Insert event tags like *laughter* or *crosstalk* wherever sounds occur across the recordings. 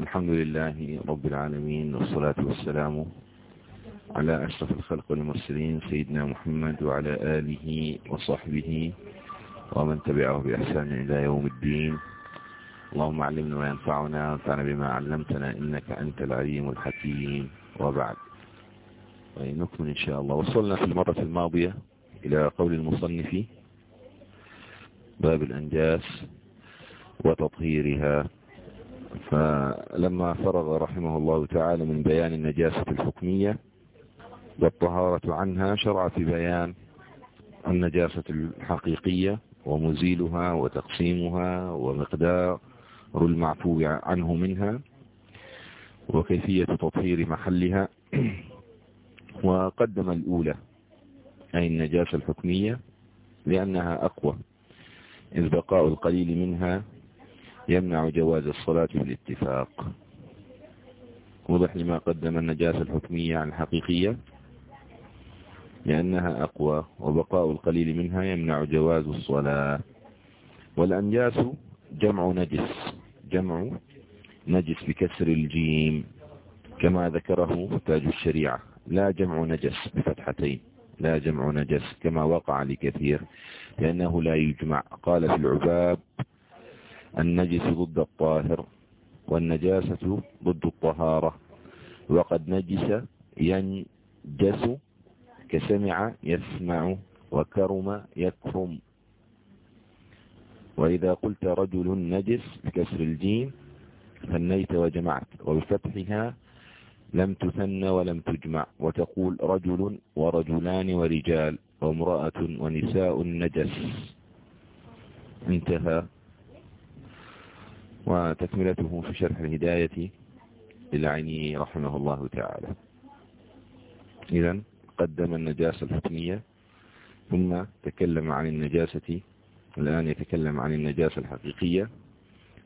الحمد لله رب العالمين والصلاة والسلام على أشرف الخلق والمرسلين سيدنا محمد وعلى آله وصحبه ومن تبعه بإحسان إلى يوم الدين. اللهم علمنا ما ينفعنا وانفعنا بما علمتنا إنك أنت العليم الحكيم. وبعد نكمل إن شاء الله. وصلنا في المرة الماضية إلى قول المصنف باب الأنجاس وتطهيرها. فلما فرغ رحمه الله تعالى من بيان النجاسة الحكمية والطهارة عنها شرع في بيان النجاسة الحقيقية ومزيلها وتقسيمها ومقدار المعفو عنه منها وكيفية تطهير محلها. *clears throat* وقدم الأولى أي النجاسة الحكمية لأنها أقوى إذ بقاء القليل منها يمنع جواز الصلاة بالاتفاق. وضح لما قدم النجاسة الحكمية عن الحقيقية؟ لأنها أقوى وبقاء القليل منها يمنع جواز الصلاة. والأنجاس جمع نجس جمع نجس بكسر الجيم. كما ذكره تاج الشريعة لا جمع نجس بفتحتين لا جمع نجس كما وقع لكثير لأنه لا يجمع. قال في العباب النجس ضد الطاهر والنجاسة ضد الطهارة. وقد نجس ينجس كسمع يسمع وكرم يكرم. وإذا قلت رجل نجس بكسر الجيم ثنيت وجمعت وبفتحها لم تثن ولم تجمع. وتقول رجل ورجلان ورجال وامرأة ونساء نجس. انتهى. وتكملته في شرح الهداية للعيني رحمه الله تعالى. إذا قدم النجاسة الحكمية ثم تكلم عن النجاسة الآن يتكلم عن النجاسة الحقيقية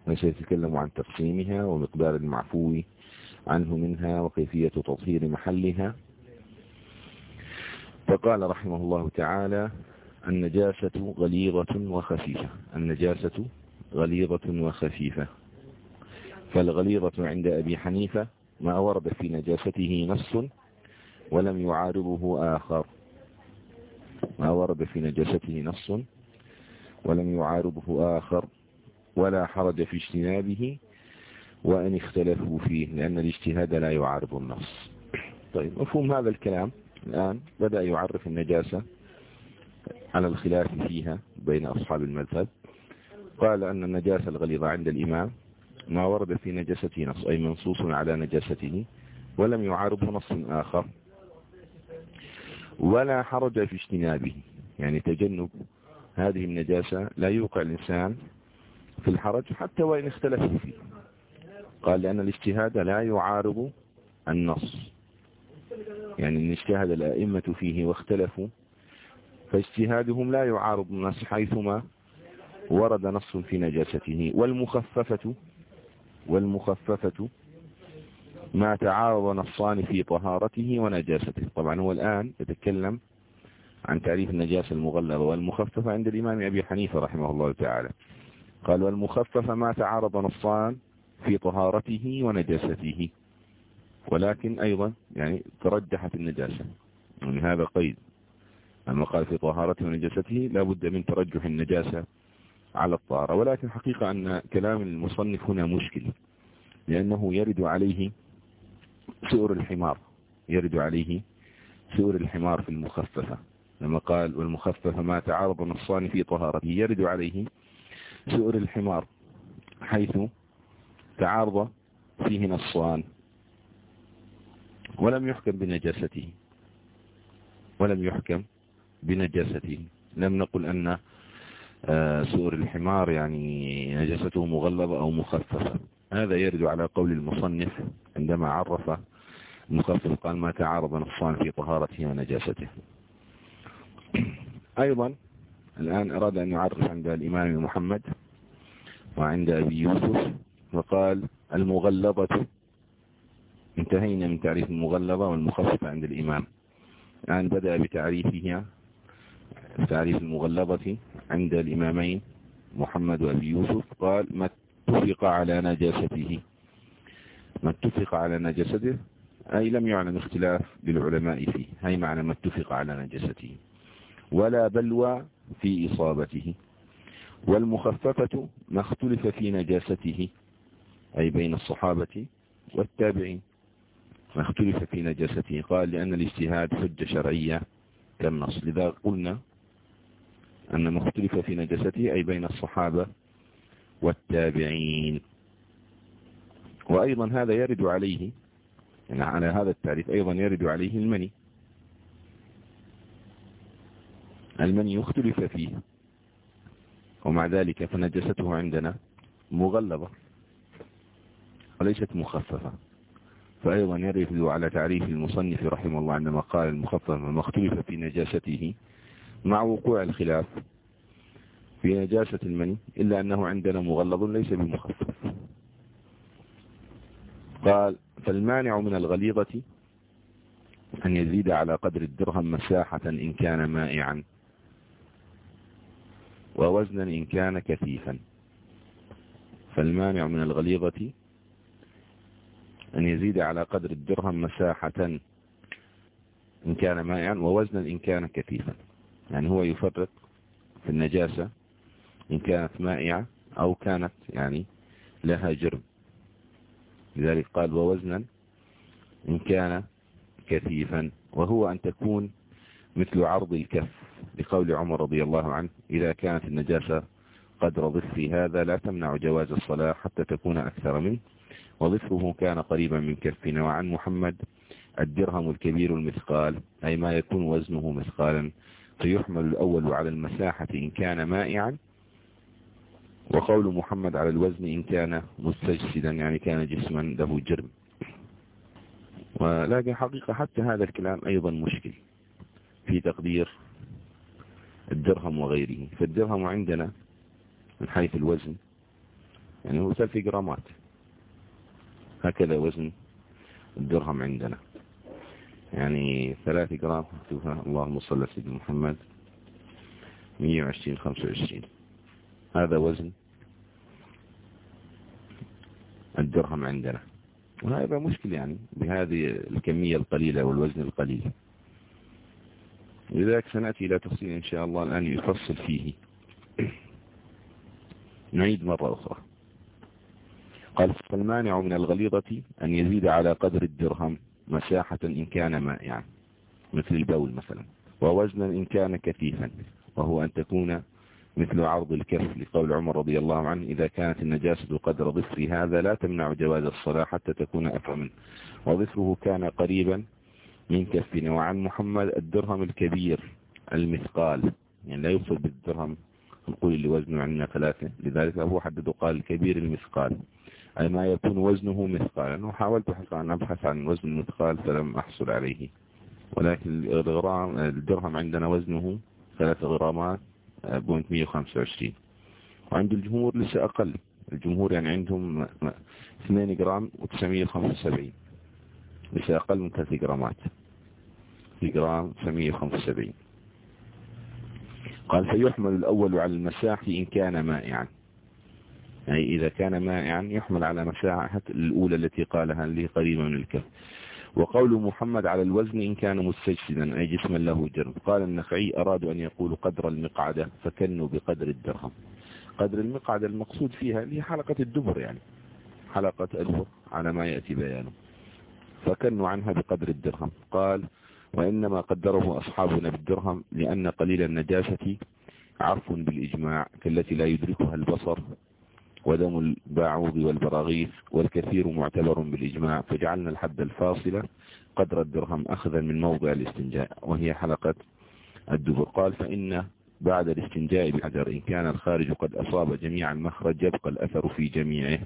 وسيتكلم عن تقسيمها ومقدار المعفو عنه منها وكيفية تطهير محلها. فقال رحمه الله تعالى النجاسة غليظة وخفيفة. النجاسة غليظة وخفيفة. فالغليظة عند أبي حنيفة ما ورد في نجاسته نص ولم يعارضه آخر. ما ورد في نجاسته نص ولم يعارضه آخر. ولا حرج في اجتنابه وأن اختلفوا فيه لأن الاجتهاد لا يعارض النص. طيب مفهوم هذا الكلام. الآن بدأ يعرف النجاسة على الخلاف فيها بين أصحاب المذهب. قال أن النجاسة الغليظة عند الإمام ما ورد في نجاسته نص أي منصوص على نجاسته ولم يعارضه نص آخر ولا حرج في اجتنابه. يعني تجنب هذه النجاسة لا يوقع الإنسان في الحرج حتى وإن اختلفوا فيه. قال لأن الاجتهاد لا يعارض النص. يعني إن اجتهد الأئمة فيه واختلفوا فاجتهادهم لا يعارض النص حيثما ورد نص في نجاسته. والمخففة والمخففة ما تعارض نصان في طهارته ونجاسته. طبعا هو الآن يتكلم عن تعريف النجاسة المغلظة. والمخففة عند الإمام أبي حنيفة رحمه الله تعالى. قال والمخففة ما تعارض نصان في طهارته ونجاسته. ولكن أيضا يعني ترجحت النجاسة. يعني هذا قيد. أما قال في طهارته ونجاسته لا بد من ترجح النجاسة على الطهارة ولكن حقيقة أن كلام المصنف هنا مشكل لأنه يرد عليه سؤر الحمار يرد عليه سؤر الحمار في المخففة. لما قال والمخففة ما تعارض نصان في طهارته يرد عليه سؤر الحمار حيث تعارض فيه نصان ولم يحكم بنجاسته ولم يحكم بنجاسته. لم نقل أن آه، سؤر الحمار يعني نجاسته مغلظة أو مخففة. هذا يرد على قول المصنف عندما عرف المخفف قال ما تعارض نصان في طهارته ونجاسته. *clears throat* أيضا الآن أراد أن يعرف عند الإمام محمد وعند أبي يوسف وقال المغلظة انتهينا من تعريف المغلظة والمخففة عند الإمام. الآن بدأ بتعريفها. تعريف المغلظة عند الإمامين محمد وأبي يوسف قال ما اتفق على نجاسته. ما اتفق على نجسته أي لم يعلم اختلاف للعلماء فيه. هي معنى ما اتفق على نجسته ولا بلوى في إصابته. والمخففة ما اختلف في نجاسته. أي بين الصحابة والتابعين. ما اختلف في نجاسته. قال لأن الاجتهاد حجة شرعية كالنص. لذا قلنا أن ما اختلف في نجاسته أي بين الصحابة والتابعين. وأيضا هذا يرد عليه يعني على هذا التعريف أيضا يرد عليه المني. المني يختلف فيه ومع ذلك فنجسته عندنا مغلظة وليست مخففة. فأيضا يرد على تعريف المصنف رحمه الله عندما قال المخفف ما اختلف في نجاسته مع وقوع الخلاف في نجاسة المني إلا أنه عندنا مغلظ ليس بمخفف قال فالمانع من الغليظة أن يزيد على قدر الدرهم مساحة إن كان مائعا ووزنا إن كان كثيفا. فالمانع من الغليظة أن يزيد على قدر الدرهم مساحة إن كان مائعا ووزنا إن كان كثيفا. يعني هو يفرق في النجاسة إن كانت مائعة أو كانت يعني لها جرم. لذلك قال ووزنا إن كان كثيفا وهو أن تكون مثل عرض الكف لقول عمر رضي الله عنه إذا كانت النجاسة قدر ضفر هذا لا تمنع جواز الصلاة حتى تكون أكثر منه. وضفره كان قريبا من كفنا وعن محمد الدرهم الكبير المثقال أي ما يكون وزنه مثقالا فيحمل الأول على المساحة إن كان مائعا وقول محمد على الوزن إن كان مستجسدا يعني كان جسما له جرم. ولكن حقيقة حتى هذا الكلام أيضا مشكل في تقدير الدرهم وغيره. فالدرهم عندنا من حيث الوزن يعني هو ثلاث جرامات. هكذا وزن الدرهم عندنا. يعني ثلاث جرام. اللهم صل على سيدنا محمد. 120 25 هذا وزن الدرهم عندنا. وهذا مشكل يعني بهذه الكمية القليلة والوزن القليل. لذلك سنأتي إلى تفصيل إن شاء الله الآن يفصل فيه. نعيد مرة أخرى. قال فالمانع من الغليظة أن يزيد على قدر الدرهم. مساحة إن كان مائعا مثل البول مثلا ووزنا إن كان كثيفا وهو أن تكون مثل عرض الكف لقول عمر رضي الله عنه إذا كانت النجاسة قدر ضفر هذا لا تمنع جواز الصلاة حتى تكون أفهما وضفره كان قريبا من كفنا. وعن محمد الدرهم الكبير المثقال يعني لا يوصل بالدرهم نقول اللي وزنه عندنا ثلاثة لذلك أبو حدد قال الكبير المثقال. أي ما يكون وزنه مثقالا وحاولت أن أبحث عن وزن المثقال فلم أحصل عليه. ولكن الغرام الدرهم عندنا وزنه ثلاثة غرامات point 125 وعند الجمهور لسه أقل. الجمهور يعني عندهم 2 جرام و975 لسه أقل من 3 جرامات. في جرام 975 قال فيحمل الأول على المساحة إن كان مائعا. يعني إذا كان مائعا يحمل على مساحة الأولى التي قالها اللي قريبة من الكف. وقول محمد على الوزن إن كان مستجسدا أي جسما له جرم. قال النخعي أرادوا أن يقولوا قدر المقعدة فكنوا بقدر الدرهم. قدر المقعدة المقصود فيها اللي حلقة الدبر يعني. حلقة الدبر على ما يأتي بيانه. فكنوا عنها بقدر الدرهم. قال وإنما قدره أصحابنا بالدرهم لأن قليل النجاسة عرف بالإجماع كالتي لا يدركها البصر. ودم الباعوض والبراغيث والكثير معتبر بالإجماع فجعلنا الحد الفاصلة قدر الدرهم أخذا من موضع الاستنجاء وهي حلقة الدبر. قال فإن بعد الاستنجاء بحجر إن كان الخارج قد أصاب جميع المخرج يبقى الأثر في جميعه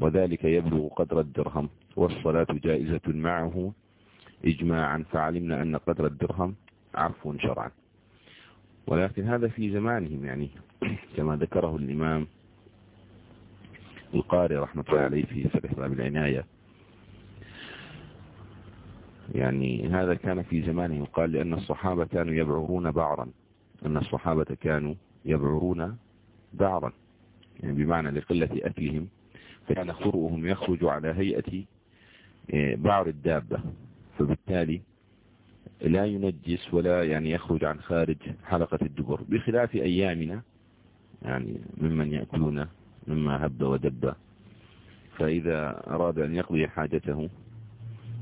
وذلك يبلغ قدر الدرهم. والصلاة جائزة معه إجماعا. فعلمنا أن قدر الدرهم عفو شرعا. ولكن هذا في زمانهم يعني كما ذكره الإمام القاري رحمة الله عليه في فتح باب العناية. يعني هذا كان في زمانه قال لأن الصحابة كانوا يبعرون بعرا. أن الصحابة كانوا يبعرون بعرا. يعني بمعنى لقلة أكلهم فكان خرؤهم يخرج على هيئة آه، بعر الدابة. فبالتالي لا ينجس ولا يعني يخرج عن خارج حلقة الدبر. بخلاف أيامنا يعني ممن يأكلون مما هب ودب. فإذا أراد أن يقضي حاجته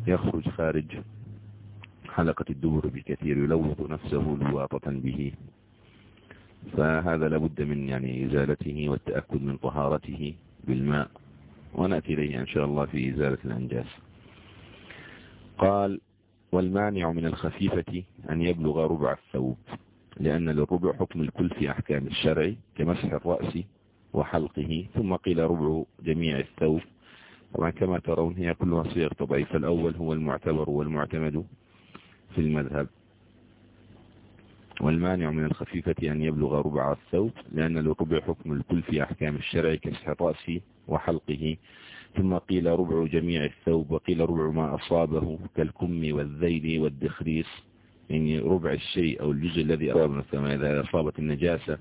يخرج خارج حلقة الدبر بكثير يلوث نفسه لواطة به. فهذا لابد من يعني إزالته والتأكد من طهارته بالماء. ونأتي إليه إن شاء الله في إزالة الأنجاس. قال والمانع من الخفيفة أن يبلغ ربع الثوب لأن للربع حكم الكل في أحكام الشرع كمسح الرأس وحلقه. ثم قيل ربع جميع الثوب. طبعا كما ترون هي كلها صيغ طبعي فالأول هو المعتبر والمعتمد في المذهب. والمانع من الخفيفة أن يبلغ ربع الثوب لأن الربع حكم الكل في أحكام الشرع كمسح الرأس وحلقه. ثم قيل ربع جميع الثوب وقيل ربع ما أصابه كالكم والذيل والدخريس. يعني ربع الشيء أو الجزء الذي أصاب مثلا إذا أصابت النجاسة؟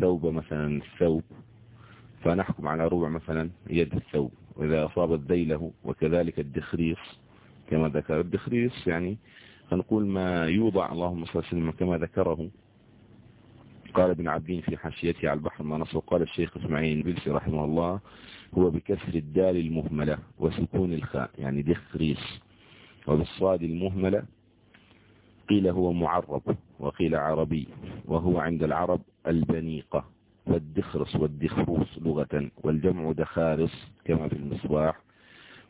ثوب مثلا الثوب فنحكم على ربع مثلا يد الثوب. وإذا أصابت ذيله وكذلك الدخريس كما ذكر الدخريس يعني فنقول ما يوضع اللهم صل وسلم كما ذكره. قال ابن عبدين في حاشيته على البحر ما نصر. قال الشيخ إسماعيل البلسي رحمه الله هو بكسر الدال المهملة وسكون الخاء يعني دخريس وبالصاد المهملة قيل هو معرب وقيل عربي وهو عند العرب البنيقة والدخرس والدخروس لغة والجمع دخارس كما في المصباح.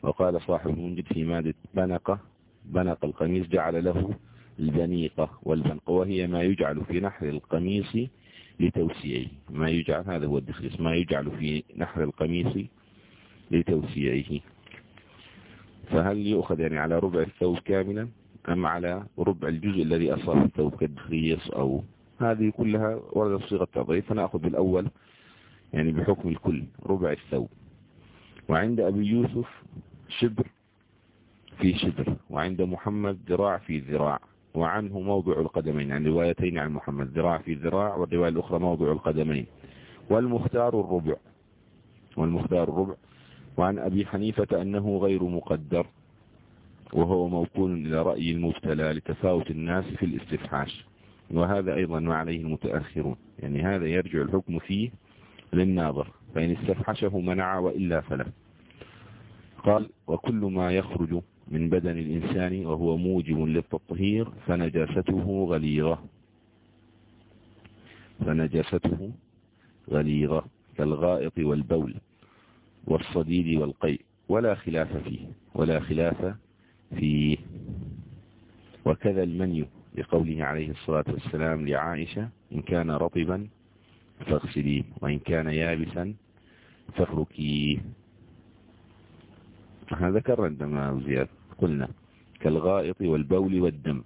وقال صاحب المنجد في مادة بنقة بنق القميص جعل له البنيقة والبنق. وهي ما يجعل في نحر القميص لتوسيعه. ما يجعل هذا هو الدخرس. ما يجعل في نحر القميص لتوسيعه. فهل يؤخذ يعني على ربع الثوب كاملا؟ أم على ربع الجزء الذي أصاب الثوب كالدخريص أو هذه كلها وردت صيغة تضعيف فنأخذ بالأول يعني بحكم الكل ربع الثوب. وعند أبي يوسف شبر في شبر وعند محمد ذراع في ذراع وعنه موضع القدمين عن روايتين عن محمد ذراع في ذراع والرواية الأخرى موضع القدمين. والمختار الربع والمختار الربع. وعن أبي حنيفة أنه غير مقدر. وهو موكول إلى رأي المبتلى لتفاوت الناس في الاستفحاش. وهذا أيضا ما عليه المتأخرون. يعني هذا يرجع الحكم فيه للناظر. فإن استفحشه منع وإلا فلا قال وكل ما يخرج من بدن الإنسان وهو موجب للتطهير فنجاسته غليظة. فنجاسته غليظة كالغائط والبول والصديد والقيء. ولا خلاف فيه. ولا خلاف فيه. وكذا المني لقوله عليه الصلاة والسلام لعائشة إن كان رطبا فاغسليه وإن كان يابسا فافركيه إحنا ذكرنا عندما زياد. قلنا كالغائط والبول والدم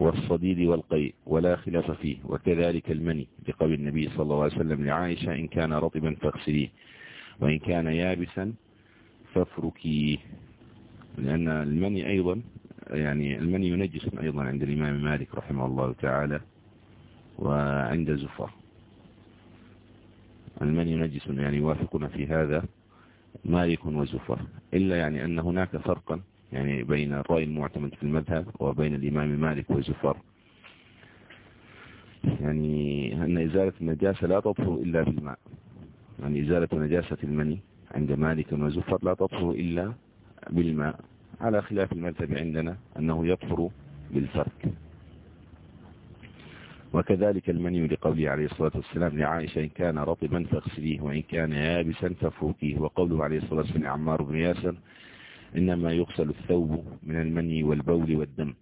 والصديد والقيء ولا خلاف فيه. وكذلك المني لقول النبي صلى الله عليه وسلم لعائشة إن كان رطبا فاغسليه وإن كان يابسا فافركيه لأن المني أيضا يعني المني ينجس أيضا عند الإمام مالك رحمه الله تعالى وعند زفر. المني ينجس يعني يوافقنا في هذا مالك وزفر. إلا يعني أن هناك فرقا يعني بين الرأي المعتمد في المذهب وبين الإمام مالك وزفر. يعني أن إزالة النجاسة لا تطهر إلا بالماء. يعني إزالة نجاسة المني عند مالك وزفر لا تطهر إلا بالماء. على خلاف المذهب عندنا أنه يطهر بالفرك. وكذلك المني لقوله عليه الصلاة والسلام لعائشة إن كان رطبا فاغسليه وإن كان يابسا ففوكيه وقوله عليه الصلاة والسلام عمار بن ياسر إنما يغسل الثوب من المني والبول والدم.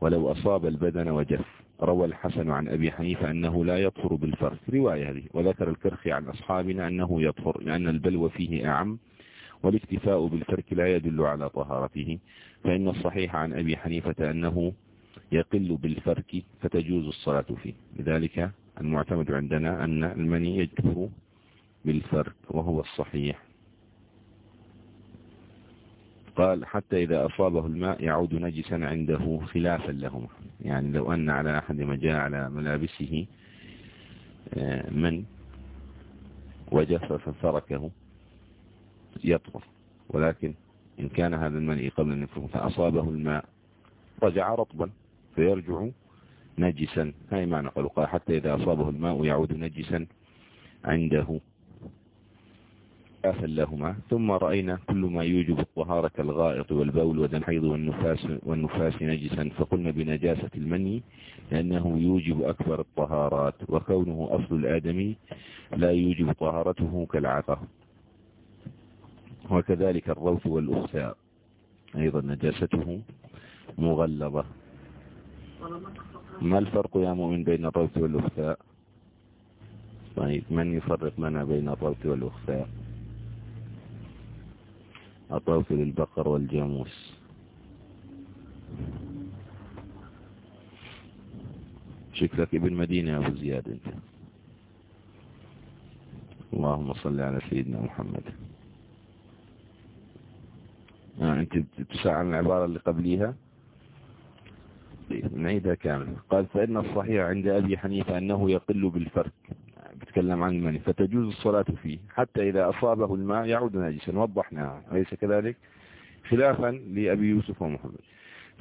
ولو أصاب البدن وجف. روى الحسن عن أبي حنيفة أنه لا يطهر بالفرك. رواية هذه. وذكر الكرخي عن أصحابنا أنه يطهر. لأن البلو فيه أعم. والاكتفاء بالفرك لا يدل على طهارته فإن الصحيح عن أبي حنيفة أنه يقل بالفرك فتجوز الصلاة فيه. لذلك المعتمد عندنا أن المني يجبر بالفرك وهو الصحيح. قال حتى إذا أصابه الماء يعود نجسا عنده خلافا لهما. يعني لو أن على أحد ما جاء على ملابسه آه، من وجف ففركه يطهر ولكن إن كان هذا المني قبل أن يفرغ فأصابه الماء رجع رطبا فيرجع نجسا. هاي معنى قالوا قال حتى إذا أصابه الماء يعود نجسا عنده. لهما. ثم رأينا كل ما يوجب الطهارة كالغائط والبول ودم حيض والنفاس, والنفاس نجسا. فقلنا بنجاسة المني لأنه يوجب أكبر الطهارات وكونه أصل الآدمي لا يوجب طهارته كالعقة. وكذلك الروث والأخساء أيضا نجاسته مغلظة. ما الفرق يا مؤمن بين الروث والأخساء طيب من يفرق لنا بين الروث والأخساء الروث للبقر والجاموس. شكلك ابن مدينة يا أبو زياد أنت. اللهم صل على سيدنا محمد. آه أنت تسأل عن العبارة اللي قبليها. نعيدها كامل قال فإن الصحيح عند أبي حنيفة أنه يقل بالفرق. بتكلم عن المني فتجوز الصلاة فيه حتى إذا أصابه الماء يعود ناجسا. وضحناها. أليس كذلك؟ خلافا لأبي يوسف ومحمد.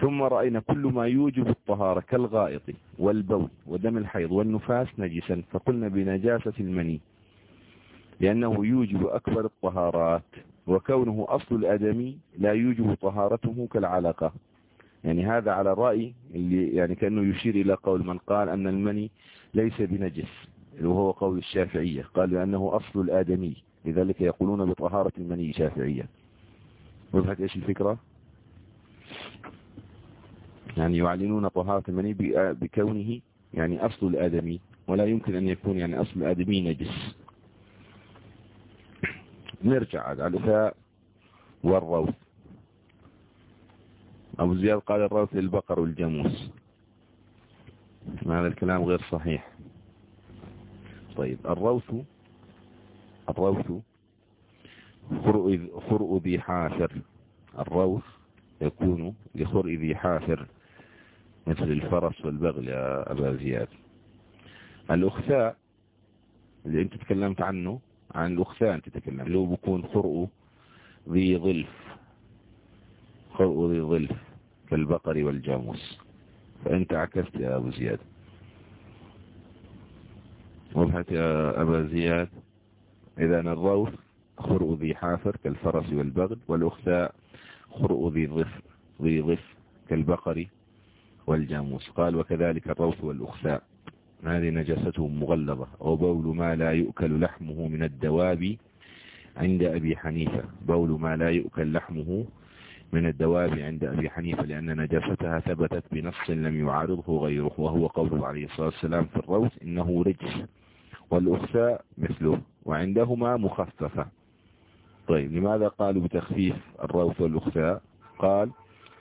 ثم رأينا كل ما يوجب الطهارة كالغائط والبول ودم الحيض والنفاس نجسا. فقلنا بنجاسة المني لأنه يوجب أكبر الطهارات. وكونه أصل الأدمي لا يوجب طهارته كالعلاقة. يعني هذا على الرأي اللي يعني كأنه يشير إلى قول من قال أن المني ليس بنجس وهو قول الشافعية. قال لأنه أصل الآدمي لذلك يقولون بطهارة المني شافعية. وضحت إيش الفكرة؟ يعني يعلنون طهارة المني بكونه يعني أصل الآدمي ولا يمكن أن يكون يعني أصل الآدمي نجس. نرجع على الأفاء والروث. أبو زياد قال الروث للبقر والجاموس. هذا الكلام غير صحيح. طيب الروث الروث خرء ذي حافر. الروث يكون لخرء ذي حافر مثل الفرس والبغل يا أبا زياد. الأخثاء اللي أنت تكلمت عنه عن الأخثاء أنت تكلمت اللي هو بيكون خرء ذي ظلف خرء ذي ظلف كالبقر والجاموس. فأنت عكست يا أبو زياد. وضحت يا أبا زياد. إذا الروث خرء ذي حافر كالفرس والبغل والأخثاء خرء ذي ظف ذي ظف كالبقر والجاموس. قال وكذلك الروث والأخثاء هذه نجاسته مغلظة. وبول ما لا يؤكل لحمه من الدواب عند أبي حنيفة. بول ما لا يؤكل لحمه من الدواب عند أبي حنيفة لأن نجاستها ثبتت بنص لم يعارضه غيره. وهو قوله عليه الصلاة والسلام في الروث إنه رجس والأخساء مثله وعندهما مخففة. طيب لماذا قالوا بتخفيف الروث والأخساء قال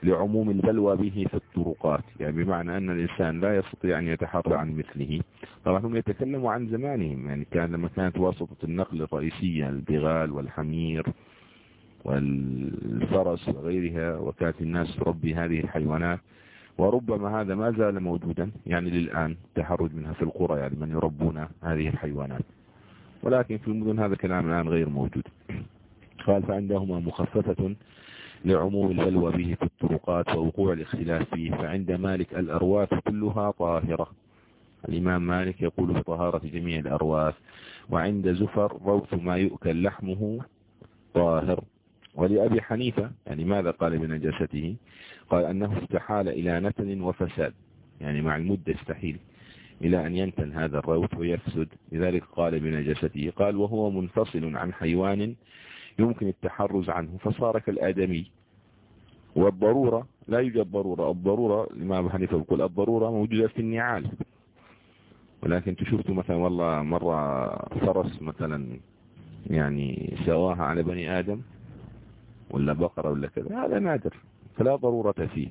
لعموم البلوى به في الطرقات. يعني بمعنى أن الإنسان لا يستطيع أن يتحرى عن مثله. طبعا هم يتكلموا عن زمانهم. يعني كان لما كانت واسطة النقل الرئيسية البغال والحمير والفرس وغيرها وكانت الناس تربي هذه الحيوانات وربما هذا ما زال موجودا. يعني للآن تحرج منها في القرى يعني من يربون هذه الحيوانات. ولكن في المدن هذا الكلام الآن غير موجود. قال فعندهما مخففة لعموم البلوى به في الطرقات ووقوع الاختلاف فيه فعند مالك الأرواث كلها طاهرة. الإمام مالك يقول بطهارة جميع الأرواث وعند زفر روث ما يؤكل لحمه طاهر. ولأبي حنيفة يعني ماذا قال بنجاسته؟ قال أنه استحال إلى نتن وفساد يعني مع المدة استحيل إلى أن ينتن هذا الروث ويفسد. لذلك قال بنجاسته قال وهو منفصل عن حيوان يمكن التحرز عنه فصار كالآدمي. والضرورة لا يوجد ضرورة الضرورة الإمام حنيفة يقول الضرورة موجودة في النعال. ولكن تشوفتوا مثلا والله مرة فرس مثلا يعني سواها على بني آدم ولا بقرة ولا كذا. هذا نادر. فلا ضرورة فيه.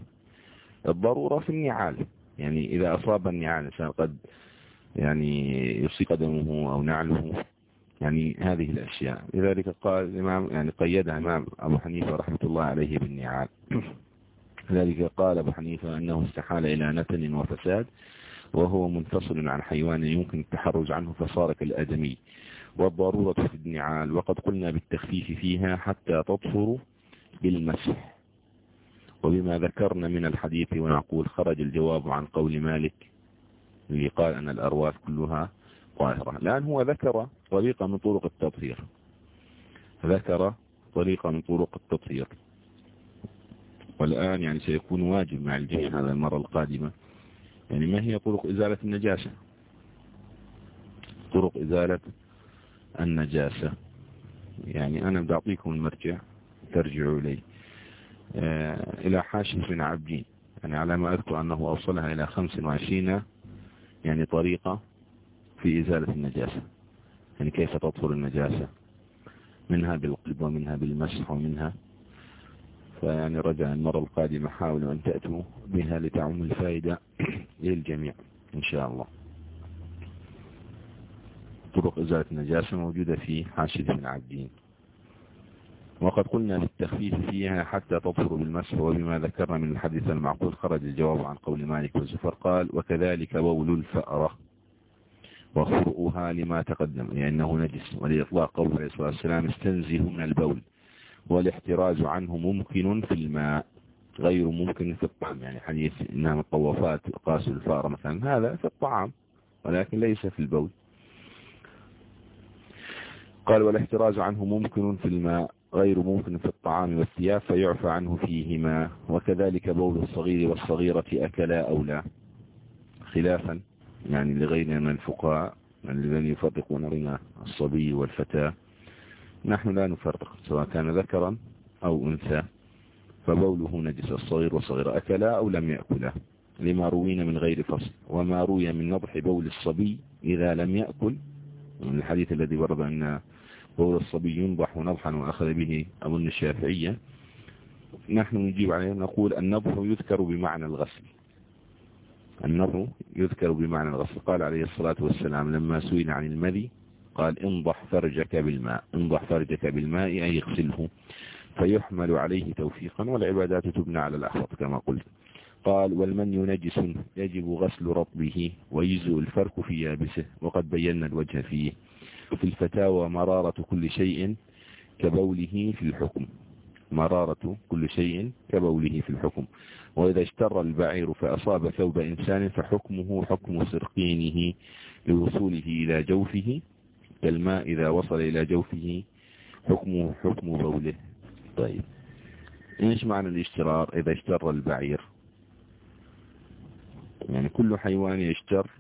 الضرورة في النعال. يعني إذا أصاب النعال قد يعني يصيب قدمه أو نعله يعني هذه الأشياء. لذلك قال الإمام يعني قيدها الإمام أبو حنيفة رحمة الله عليه بالنعال. *clears throat* لذلك قال أبو حنيفة أنه استحال إلى نتن وفساد وهو منفصل عن حيوان يمكن التحرز عنه فصار كالآدمي والضرورة في النعال وقد قلنا بالتخفيف فيها حتى تطفر بالمسح. وبما ذكرنا من الحديث ونقول خرج الجواب عن قول مالك اللي قال أن الأرواث كلها طاهرة. الآن هو ذكر طريقة من طرق التطهير ذكر طريقة من طرق التطهير والآن يعني سيكون واجب مع الجميع هذا المرة القادمة. يعني ما هي طرق إزالة النجاسة؟ طرق إزالة النجاسة. يعني أنا بعطيكم المرجع ترجعوا إليه. آه، إلى حاشم بن عبدين يعني على ما أذكر أنه أوصلها إلى 25 يعني طريقة في إزالة النجاسة. يعني كيف تطهر النجاسة؟ منها بالقلب ومنها بالمسح ومنها. فيعني رجع المرة القادمة حاولوا أن تأتوا بها لتعم الفائدة *clears throat* للجميع إن شاء الله. طرق إزالة النجاسة موجودة في حاشد من عبدين وقد قلنا بالتخفيف فيها حتى تطهر بالمسح وبما ذكرنا من الحديث المعقول خرج الجواب عن قول مالك وزفر قال وكذلك بول الفأرة. وخرؤها لما تقدم لأنه نجس ولإطلاق قول عليه الصلاة والسلام استنزه من البول والاحتراز عنه ممكن في الماء غير ممكن في الطعام يعني حديث إنها الطوافات قاسوا الفأرة مثلا هذا في الطعام ولكن ليس في البول. قال والاحتراز عنه ممكن في الماء غير ممكن في الطعام والثياب فيعفى عنه فيهما وكذلك بول الصغير والصغيرة أكلا أو لا. خلافا يعني لغيرنا من الفقهاء الذين يفرقون بين الصبي والفتاة نحن لا نفرق سواء كان ذكرا أو أنثى. فبوله نجس الصغير والصغير أكلا أو لم يأكلا لما روينا من غير فصل. وما روي من نضح بول الصبي إذا لم يأكل. من الحديث الذي ورد أن بول الصبي ينضح نضحا وأخذ به أظن الشافعية نحن نجيب عليه نقول النضح يذكر بمعنى الغسل. النضح يذكر بمعنى الغسل. قال عليه الصلاة والسلام لما سئل عن المذي قال انضح فرجك بالماء. انضح فرجك بالماء أي اغسله. فيحمل عليه توفيقا والعبادات تبنى على الأحفظ كما قلت. قال والمن ينجس يجب غسل رطبه ويجزء الفرك في يابسه وقد بينا الوجه فيه. في الفتاوى مرارة كل شيء كبوله في الحكم. مرارة كل شيء كبوله في الحكم. وإذا اشتر البعير فأصاب ثوب إنسان فحكمه حكم سرقينه لوصوله إلى جوفه كالماء إذا وصل إلى جوفه حكمه حكم بوله. طيب. إيش معنى الاشترار إذا اشتر البعير؟ يعني كل حيوان يشتر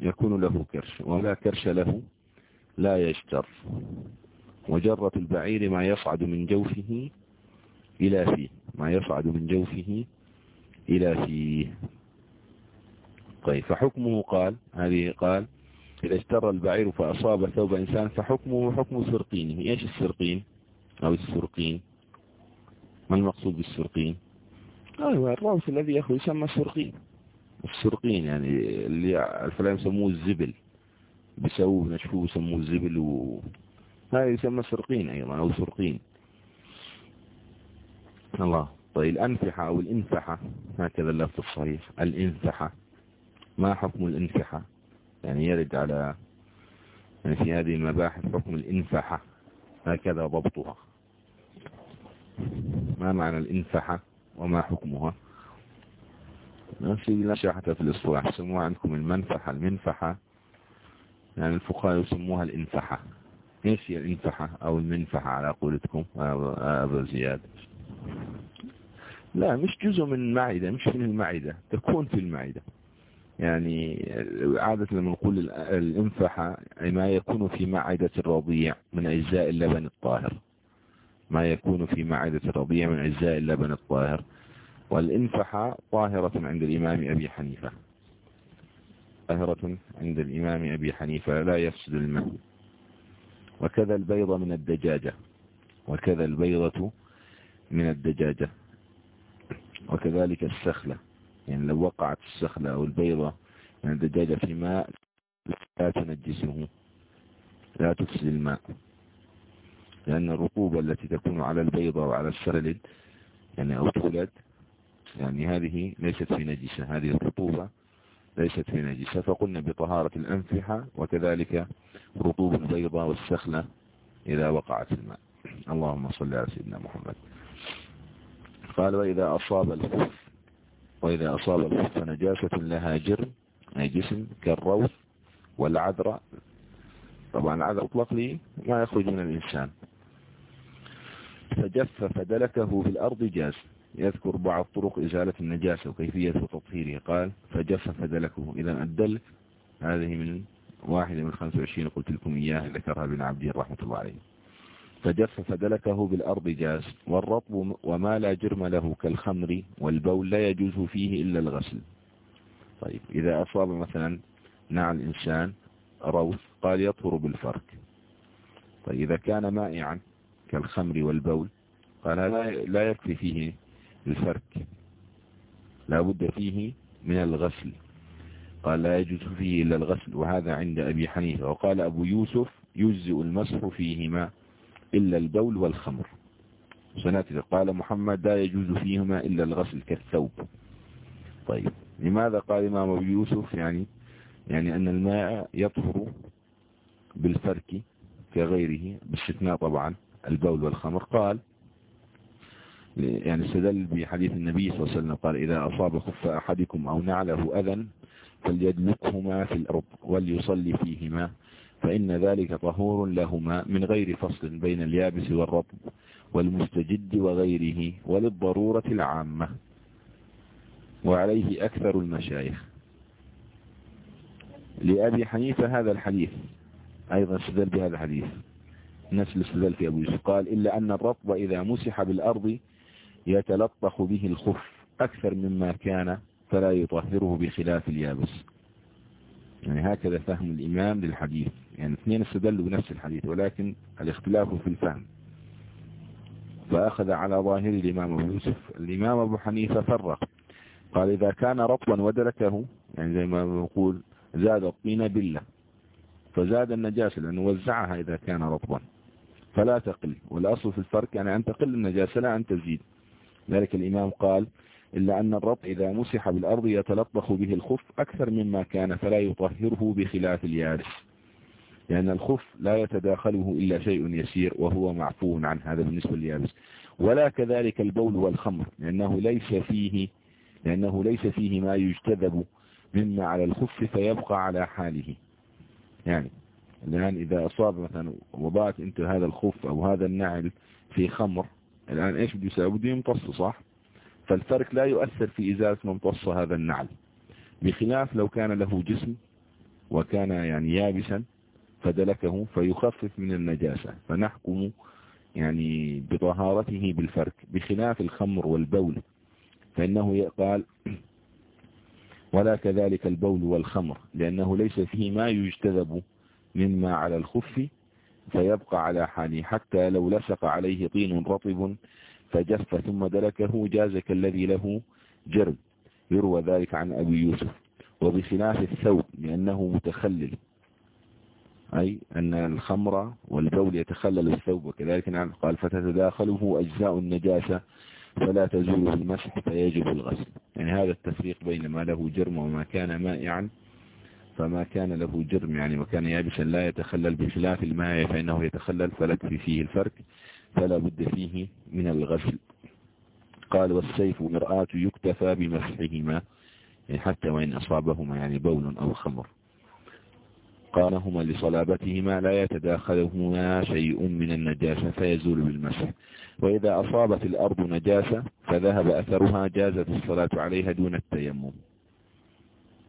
يكون له كرش ولا كرش له لا يشتر. وجرة البعير ما يصعد من جوفه إلى فيه ما يصعد من جوفه إلى فيه. طيب فحكمه قال هذه قال إذا اشترى البعير فأصاب ثوب إنسان فحكمه حكم سرقينه إيش السرقين؟ أو السرقين؟ ما المقصود بالسرقين؟ أيوة الرأس الذي يأخذ يسمى سرقين السرقين يعني اللي الفلاح يسموه الزبل. بيسووه نشفوه يسموه الزبل و... هذا يسمى سرقين أيضا أو سرقين. الله. طيب الأنفحة أو الإنفحة هكذا اللفظ الصحيح الإنفحة. ما حكم الإنفحة؟ يعني يرد على يعني في هذه المباحث حكم الإنفحة. هكذا ضبطها. ما معنى الإنفحة؟ وما حكمها؟ في لا شاحة في الإصلاح. يسموها عندكم المنفحة المنفحة. يعني الفقهاء يسموها الإنفحة. إيش هي الإنفحة أو المنفحة على قولتكم أبو زياد؟ لا مش جزء من المعدة مش من المعدة تكون في المعدة. يعني عادة لما نقول الانفحة ما يكون في معدة الرضيع من أجزاء اللبن الطاهر. ما يكون في معدة الرضيع من أجزاء اللبن الطاهر. والانفحة طاهرة عند الإمام أبي حنيفة. طاهرة عند الإمام أبي حنيفة لا يفسد الماء. وكذا البيضة من الدجاجة. وكذا البيضة من الدجاجة. وكذلك السخلة. يعني لو وقعت السخلة أو البيضة من الدجاجة في ماء لا تنجسه لا تفسد الماء. لأن الرطوبة التي تكون على البيضة وعلى السلد يعني أو تولد يعني هذه ليست في نجسة. هذه الرطوبة ليست في نجسة. فقلنا بطهارة الأنفحة وكذلك رطوب البيضة والسخنة إذا وقعت الماء. اللهم صل على سيدنا محمد. قال وإذا أصاب الخف وإذا أصاب الخف نجاسة لها جرم أي جسم كالروث والعذراء. طبعا العذراء اطلق لي ما يخرج من الإنسان. فجف فدلكه في الأرض جاز. يذكر بعض طرق إزالة النجاسة وكيفية تطهيره. قال فجف فدلكه. إذا الدلك هذه من واحدة من 25 قلت لكم إياها ذكرها ابن عبدين رحمة الله عليه. فجف فدلكه بالأرض جاز والرطب وما لا جرم له كالخمر والبول لا يجوز فيه إلا الغسل. طيب إذا أصاب مثلا نع الإنسان روث قال يطهر بالفرك. طيب إذا كان مائعا كالخمر والبول قال لا يكفي فيه الفرك. لا بد فيه من الغسل. قال لا يجوز فيه إلا الغسل وهذا عند أبي حنيفة. وقال أبو يوسف يجزئ المسح فيهما. إلا البول والخمر. سنأتي. قال محمد لا يجوز فيهما إلا الغسل كالثوب. طيب. لماذا قال إمام أبو يوسف يعني يعني أن الماء يطهر بالفرك كغيره باستثناء طبعا البول والخمر؟ قال يعني استدل بحديث النبي صلى الله عليه وسلم قال إذا أصاب خف أحدكم أو نعله أذى فليدلكهما في الأرض وليصلي فيهما فإن ذلك طهور لهما من غير فصل بين اليابس والرطب والمستجد وغيره وللضرورة العامة. وعليه أكثر المشايخ. لأبي حنيفة هذا الحديث. أيضا استدل بهذا الحديث. نفس الاستدلال في أبو يوسف. قال إلا أن الرطب إذا مسح بالأرض يتلطخ به الخف أكثر مما كان فلا يطهره بخلاف اليابس. يعني هكذا فهم الإمام للحديث. يعني اثنين استدلوا بنفس الحديث ولكن الاختلاف في الفهم. فأخذ على ظاهر الإمام أبو يوسف. الإمام أبو حنيفة فرق. قال إذا كان رطبا ودركه يعني زي ما نقول زاد الطين بالله فزاد النجاسة لأنه وزعها إذا كان رطبا. فلا تقل. والأصل في الفرق يعني أن تقل النجاسة لا أن تزيد. ذلك الإمام قال إلا أن الرب إذا مسح بالأرض يتلطخ به الخف أكثر مما كان فلا يطهره بخلاف اليارس لأن الخف لا يتداخله إلا شيء يسير وهو معفو عن هذا بالنسبة لليابس. ولا كذلك البول والخمر لأنه ليس فيه لأنه ليس فيه ما يجتذب مما على الخف فيبقى على حاله. يعني الآن إذا أصاب مثلا وضعت أنت هذا الخف أو هذا النعل في خمر الآن إيش بده يسوي بده يمتص صح؟ فالفرق لا يؤثر في إزالة ممتص هذا النعل. بخلاف لو كان له جسم وكان يعني يابسا فدلكه فيخفف من النجاسة. فنحكم يعني بطهارته بالفرق بخلاف الخمر والبول. فإنه قال ولا كذلك البول والخمر لأنه ليس فيه ما يجتذب مما على الخف فيبقى على حاله. حتى لو لصق عليه طين رطب فجف ثم دلكه جاز كالذي له جرد يروى ذلك عن أبي يوسف. وبخلاف الثوب لأنه متخلل. أي أن الخمر والبول يتخلل الثوب وكذلك نعم. قال فتتداخله أجزاء النجاسة فلا تزول بالمسح فيجب الغسل. يعني هذا التفريق بين ما له جرم وما كان مائعا فما كان له جرم يعني وكان يابسا لا يتخلل بخلاف الماء فإنه يتخلل فلك فيه الفرق فلا بد فيه من الغسل. قال والسيف مرآة يكتفى بمسحهما يعني حتى وإن أصابهما يعني بول أو خمر. قالهما لصلابتهما لا يتداخلهما شيء من النجاسة فيزول بالمسح. وإذا أصابت الأرض نجاسة فذهب أثرها جازت الصلاة عليها دون التيمم.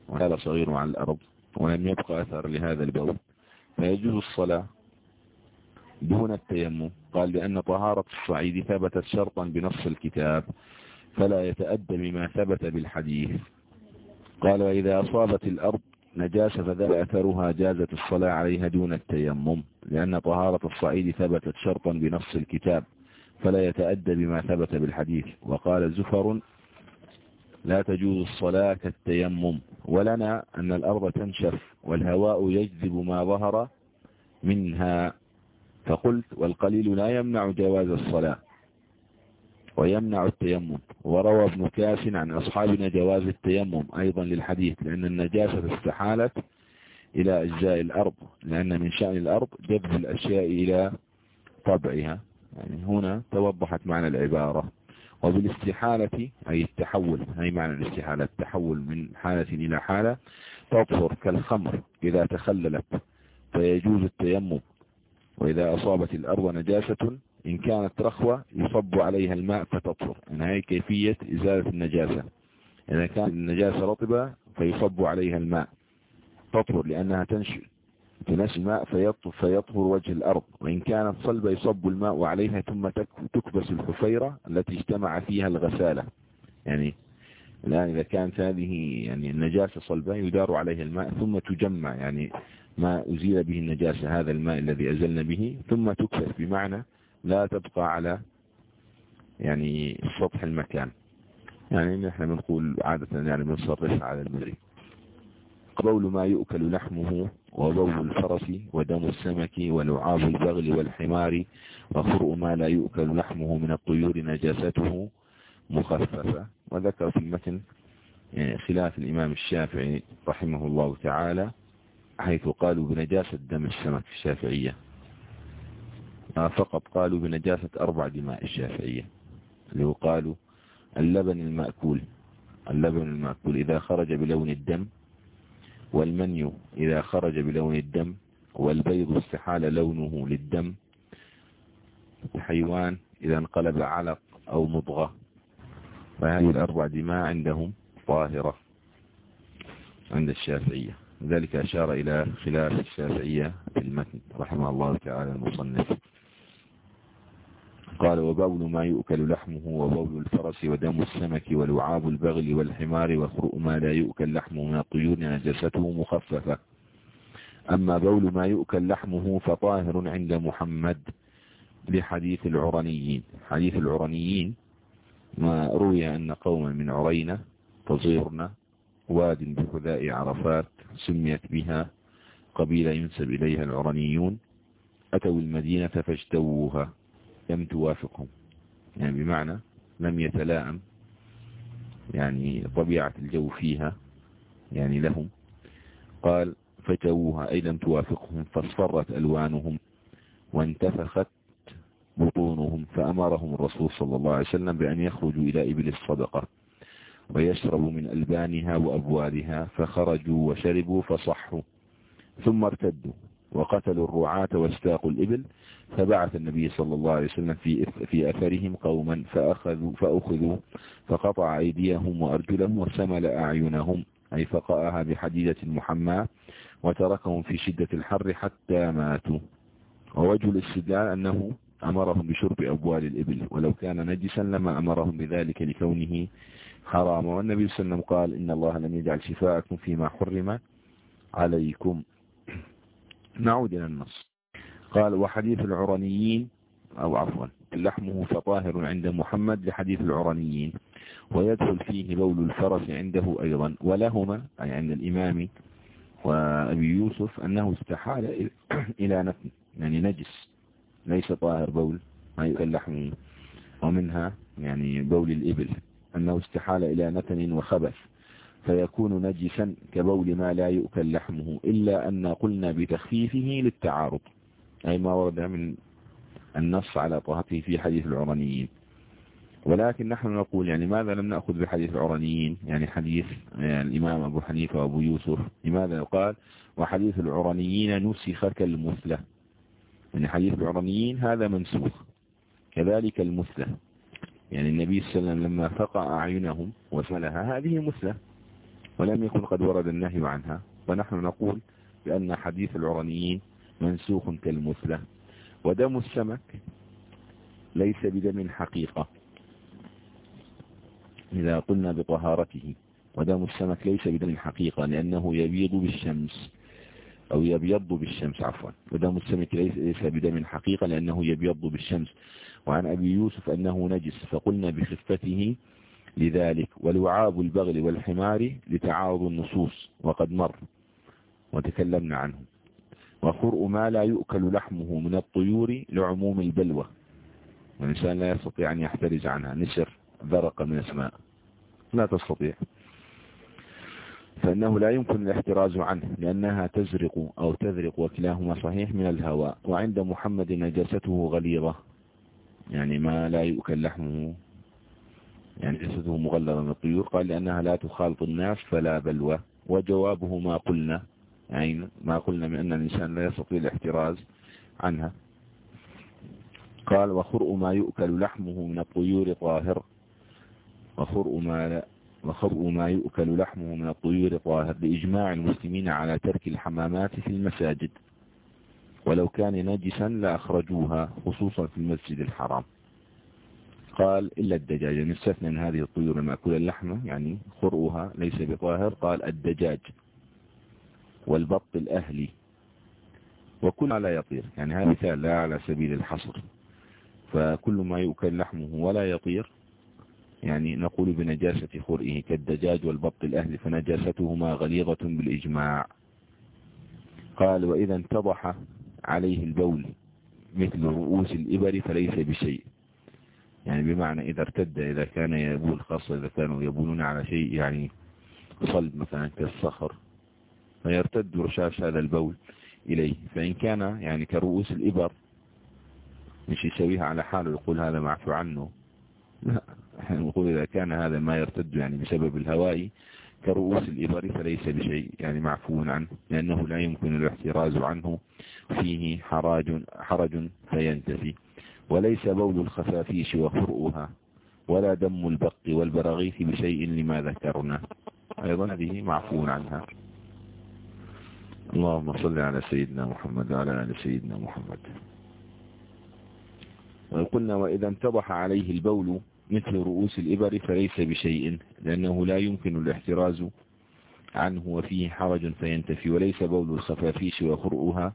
وهذا صغير عن الأرض ولم يبقى أثر لهذا البول. فيجوز الصلاة دون التيمم. قال لأن طهارة الصعيد ثبتت شرطا بنص الكتاب فلا يتأدى بما ثبت بالحديث. قال وإذا أصابت الأرض نجاسة فذهب أثرها جازت الصلاة عليها دون التيمم لأن طهارة الصعيد ثبتت شرطا بنص الكتاب فلا يتأدى بما ثبت بالحديث. وقال زفر لا تجوز الصلاة كالتيمم ولنا أن الأرض تنشف والهواء يجذب ما ظهر منها فقلت والقليل لا يمنع جواز الصلاة. ويمنع التيمم. وروى ابن كاس عن أصحابنا جواز التيمم أيضا للحديث لأن النجاسة استحالت إلى أجزاء الأرض لأن من شأن الأرض جذب الأشياء إلى طبعها. يعني هنا توضحت معنى العبارة. وبالاستحالة أي التحول أي معنى الاستحالة؟ التحول من حالة إلى حالة تطهر كالخمر إذا تخللت فيجوز التيمم. وإذا أصابت الأرض نجاسة إن كانت رخوة يصب عليها الماء فتطهر. يعني هي كيفية إزالة النجاسة. إذا كانت النجاسة رطبة فيصب عليها الماء تطهر لأنها تنشئ. تنشئ الماء فيطهر, فيطهر وجه الأرض. وإن كانت صلبة يصب الماء عليها ثم تكبس الحفيرة التي اجتمع فيها الغسالة. يعني الآن إذا كانت هذه يعني النجاسة صلبة يدار عليها الماء ثم تجمع. يعني ما أزيل به النجاسة هذا الماء الذي أزلنا به ثم تكفف بمعنى لا تبقى على يعني سطح المكان. يعني نحن بنقول عادة يعني بنصرف على المري قول ما يؤكل لحمه وبول الفرس ودم السمك ولعاب البغل والحمار وخرء ما لا يؤكل لحمه من الطيور نجاسته مخففة. وذكر في المتن خلاف الإمام الشافعي رحمه الله تعالى حيث قالوا بنجاسة دم السمك الشافعية. فقط قالوا بنجاسة أربع دماء الشافعية اللي هو قالوا اللبن المأكول اللبن المأكول إذا خرج بلون الدم والمني إذا خرج بلون الدم والبيض استحال لونه للدم الحيوان إذا انقلب علق أو مضغة فهذه الأربع دماء عندهم طاهرة عند الشافعية. ذلك أشار إلى خلاف الشافعية في المتن رحمه الله تعالى المصنف. قال وبول ما يؤكل لحمه وبول الفرس ودم السمك ولعاب البغل والحمار وخرؤ ما لا يؤكل لحمه من الطيور نجسته مخففة. أما بول ما يؤكل لحمه فطاهر عند محمد لحديث العرنيين. حديث العرنيين ما روي أن قوما من عرينة تزيرنا واد بحذاء عرفات سميت بها قبيلة ينسب إليها العرنيون أتوا المدينة فاجتووها. لم توافقهم. يعني بمعنى لم يتلائم يعني طبيعة الجو فيها يعني لهم. قال فتووها أي لم توافقهم فاصفرت ألوانهم وانتفخت بطونهم فأمرهم الرسول صلى الله عليه وسلم بأن يخرجوا إلى إبل الصدقة ويشربوا من ألبانها وأبوالها فخرجوا وشربوا فصحوا ثم ارتدوا. وقتلوا الرعاة واستاقوا الإبل فبعث النبي صلى الله عليه وسلم في في أثرهم قوما فأخذوا فأخذوا فقطع أيديهم وأرجلهم وسمل أعينهم أي فقأها بحديدة محماة وتركهم في شدة الحر حتى ماتوا. ووجه الاستدلال أنه أمرهم بشرب أبوال الإبل ولو كان نجسا لما أمرهم بذلك لكونه حرام والنبي صلى الله عليه وسلم قال إن الله لم يجعل شفاءكم فيما حرم عليكم. نعود إلى النص. قال وحديث العرنيين أو عفوا لحمه فطاهر عند محمد لحديث العرنيين ويدخل فيه بول الفرس عنده أيضا ولهما أي عند الإمام وأبي يوسف أنه استحال إلى نفن يعني نجس ليس طاهر بول ما يؤكل لحمه ومنها يعني بول الإبل أنه استحال إلى نتن وخبث. فيكون نجسا كبول ما لا يؤكل لحمه إلا أن قلنا بتخفيفه للتعارض. أي ما ورد من النص على طهته في حديث العرنيين ولكن نحن نقول يعني ماذا لم نأخذ بحديث العرنيين يعني حديث يعني الإمام أبو حنيفة وأبو يوسف. لماذا قال وحديث العرنيين نسخ كالمثلة. يعني حديث العرنيين هذا منسوخ. كذلك المثلة. يعني النبي صلى الله عليه وسلم لما فقع أعينهم وسلها هذه مثلة. ولم يكن قد ورد النهي عنها. ونحن نقول بأن حديث العرنيين منسوخ كالمثلة ودم السمك ليس بدم حقيقة. إذا قلنا بطهارته ودم السمك ليس بدم حقيقة لأنه يبيض بالشمس أو يبيض بالشمس عفوا. ودم السمك ليس بدم حقيقة لأنه يبيض بالشمس. وعن أبي يوسف أنه نجس فقلنا بخفته لذلك ولعاب البغل والحمار لتعارض النصوص وقد مر وتكلمنا عنه. وخرء ما لا يؤكل لحمه من الطيور لعموم البلوى. الإنسان لا يستطيع أن يحترز عنها. نسر ذرق من اسماء لا تستطيع. فإنه لا يمكن الاحتراز عنه لأنها تزرق أو تذرق وكلاهما صحيح من الهواء. وعند محمد نجاسته غليظة. يعني ما لا يؤكل لحمه يعني جسده مغلظا من الطيور قال لأنها لا تخالط الناس فلا بلوى. وجوابه ما قلنا يعني ما قلنا من أن الإنسان لا يستطيع الاحتراز عنها. قال وخرء ما يؤكل لحمه من الطيور طاهر. وخرء ما وخرء ما يؤكل لحمه من الطيور طاهر لإجماع المسلمين على ترك الحمامات في المساجد. ولو كان نجسا لأخرجوها خصوصا في المسجد الحرام. قال إلا الدجاج. يعني استثنى من هذه الطيور المأكولة اللحمة يعني خرؤها ليس بطاهر. قال الدجاج والبط الأهلي. وكل لا يطير. يعني هذا مثال لا على سبيل الحصر. فكل ما يؤكل لحمه ولا يطير يعني نقول بنجاسة خرئه كالدجاج والبط الأهلي فنجاستهما غليظة بالإجماع. قال وإذا انتضح عليه البول مثل رؤوس الإبر فليس بشيء. يعني بمعنى إذا ارتد إذا كان يبول خاصة إذا كانوا يبولون على شيء يعني صلب مثلا كالصخر فيرتد رشاش هذا البول إليه. فإن كان يعني كرؤوس الإبر مش يسويها على حاله يقول هذا معفو عنه. لا نقول إذا كان هذا ما يرتد يعني بسبب الهواء كرؤوس الإبر فليس بشيء يعني معفو عنه لأنه لا يمكن الاحتراز عنه. فيه حرج, حرج فينتفي وليس بول الخفافيش وخرؤها ولا دم البق والبراغيث بشيء لما ذكرنا. أيضا هذه معفو عنها. اللهم صل على سيدنا محمد وعلى آل سيدنا محمد. وقلنا وإذا انتضح عليه البول مثل رؤوس الإبر فليس بشيء لأنه لا يمكن الاحتراز عنه وفيه حرج فينتفي وليس بول الخفافيش وخرؤها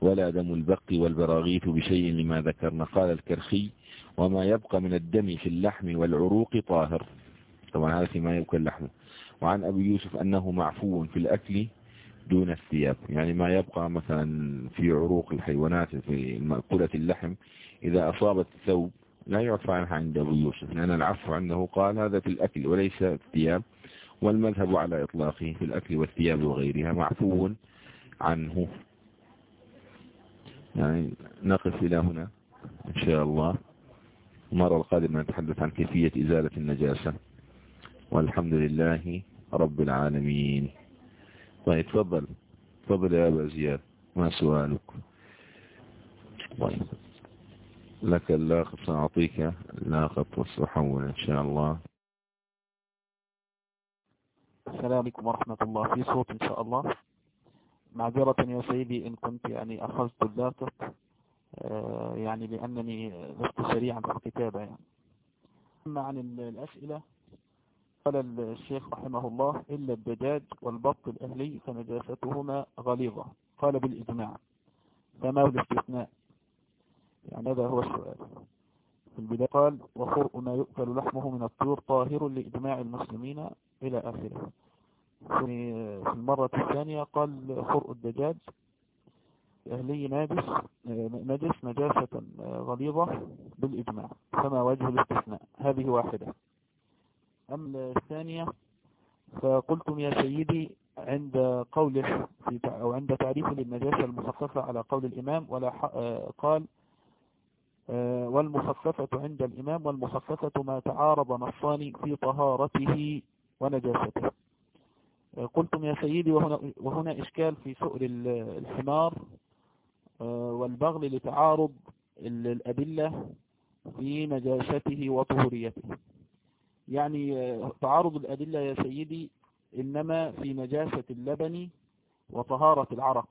ولا دم البق والبراغيث بشيء لما ذكرنا. قال الكرخي وما يبقى من الدم في اللحم والعروق طاهر. طبعا هذا فيما يبقى اللحم. وعن أبي يوسف أنه معفو في الأكل دون الثياب. يعني ما يبقى مثلا في عروق الحيوانات في مأكولة اللحم إذا أصابت الثوب. لا يعفى عنها عند أبو يوسف لأن العفو عنده قال هذا في الأكل وليس الثياب. والمذهب على إطلاقه في الأكل والثياب وغيرها معفو عنه. يعني نقف إلى هنا إن شاء الله. المرة القادمة نتحدث عن كيفية إزالة النجاسة. والحمد لله رب العالمين. طيب تفضل. تفضل يا أبا زياد ما سؤالك؟ طيب. لك اللاقط سأعطيك اللاقط والصحول إن شاء الله. السلام عليكم ورحمة الله. في صوت إن شاء الله. معذرة يا سيدي إن كنت يعني أخذت اللاقط آه، يعني لأنني لست سريعا في الكتابة يعني. أما عن الأسئلة قال الشيخ رحمه الله إلا الدجاج والبط الأهلي فنجاستهما غليظة. قال بالإجماع فما الاستثناء؟ يعني هذا هو السؤال. في البداية قال وخرء ما يؤكل لحمه من الطيور طاهر لإجماع المسلمين إلى آخره. في المرة الثانية قال خرء الدجاج. أهلي ناجس نجس نجاسة غليظة بالإجماع فما وجه الاستثناء. هذه واحدة. أما الثانية فقلتم يا سيدي عند قوله في أو عند تعريف للنجاسة المخففة على قول الإمام ولا قال والمخففة عند الإمام والمخففة ما تعارض نصان في طهارته ونجاسته. قلتم يا سيدي وهنا, وهنا إشكال في سؤر الحمار والبغل لتعارض الأدلة في نجاسته وطهوريته. يعني تعارض الأدلة يا سيدي إنما في نجاسة اللبن وطهارة العرق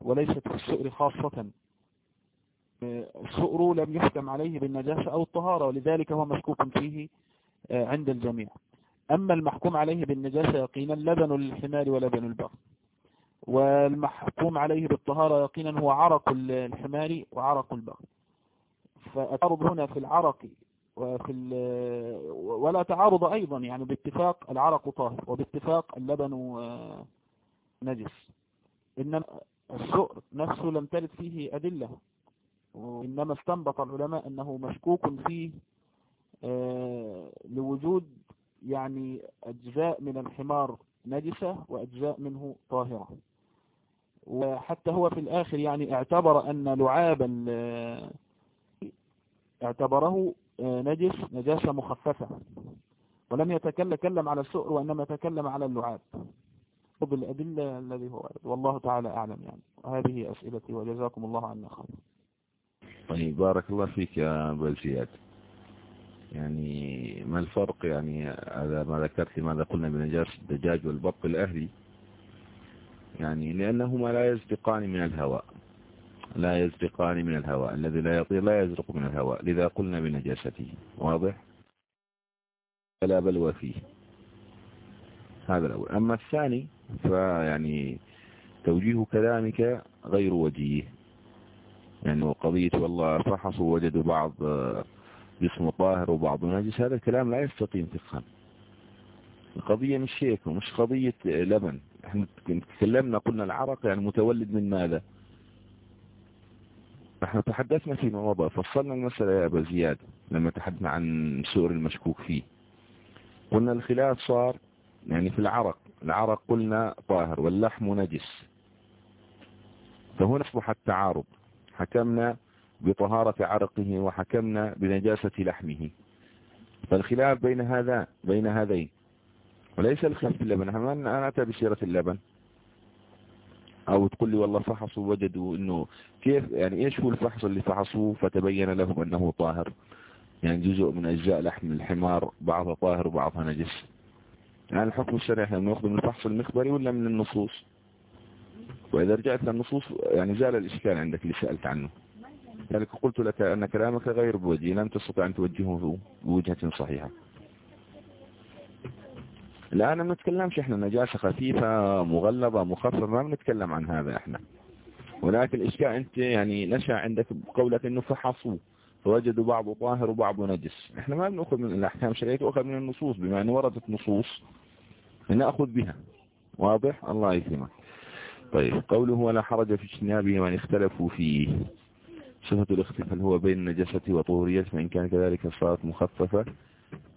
وليست في السؤر خاصة. السؤر لم يحكم عليه بالنجاسة أو الطهارة ولذلك هو مشكوك فيه عند الجميع. أما المحكوم عليه بالنجاسة يقينا لبن الحمار ولبن البغل والمحكوم عليه بالطهارة يقينا هو عرق الحمار وعرق البغل فالتعارض هنا في العرق وفي ولا تعارض أيضا يعني باتفاق العرق طاهر وباتفاق اللبن نجس. إن السؤر نفسه لم ترد فيه أدلة وإنما استنبط العلماء أنه مشكوك فيه آه، لوجود يعني أجزاء من الحمار نجسة وأجزاء منه طاهرة. وحتى هو في الآخر يعني اعتبر أن لعاب اعتبره آه، نجس نجاسة مخففة. ولم يتكلم على السؤر وإنما تكلم على اللعاب. وبالأدلة الذي هو والله تعالى أعلم يعني. وهذه أسئلتي وجزاكم الله عنا خير. طيب بارك الله فيك يا أبو يعني ما الفرق يعني؟ هذا ما ذكرت ماذا قلنا بنجاسة الدجاج والبط الأهلي. يعني لأنهما لا يزدقان من الهواء. لا يزدقان من الهواء. الذي لا يطير لا يزرق من الهواء. لذا قلنا بنجاسته واضح؟ فلا بلوى فيه. هذا الأول. أما الثاني فيعني توجيه كلامك غير وجيه. يعني قضية والله فحصوا وجدوا بعض جسم طاهر وبعض نجس هذا الكلام لا يستقيم فقها القضية مش هيك ومش قضية لبن. إحنا تكلمنا قلنا العرق يعني متولد من ماذا؟ إحنا تحدثنا فيما مضى فصلنا المسألة يا أبا زياد لما تحدثنا عن سؤر المشكوك فيه. قلنا الخلاف صار يعني في العرق. العرق قلنا طاهر واللحم نجس. فهنا أصبح التعارض. حكمنا بطهارة عرقه وحكمنا بنجاسة لحمه. فالخلاف بين هذا بين هذين. وليس الخلاف في اللبن. إحنا ما نأتى بسيرة اللبن. أو تقول لي والله فحصوا وجدوا إنه كيف يعني إيش هو الفحص اللي فحصوه؟ فتبين لهم أنه طاهر. يعني جزء من أجزاء لحم الحمار بعضها طاهر وبعضها نجس. يعني الحكم الشرعي إحنا بنأخذ من الفحص المخبري ولا من النصوص؟ وإذا رجعت للنصوص يعني زال الإشكال عندك اللي سألت عنه. لذلك قلت لك أن كلامك غير بوجه لم تستطع أن توجهه بوجهة صحيحة. لا أنا ما نتكلمش إحنا نجاسة خفيفة مغلظة مخففة ما بنتكلم عن هذا إحنا. ولكن الإشكال أنت يعني نشأ عندك بقولك أنه فحصوا فوجدوا بعضه طاهر وبعضه نجس. إحنا ما بنأخذ من الأحكام الشرعية تأخذ من النصوص بما أنه وردت نصوص نأخذ بها. واضح؟ الله يسلمك. طيب قوله ولا حرج في اجتنابه وان اختلفوا فيه. صفة الاختلاف هل هو بين النجاسة وطهورية فإن كان كذلك صارت مخففة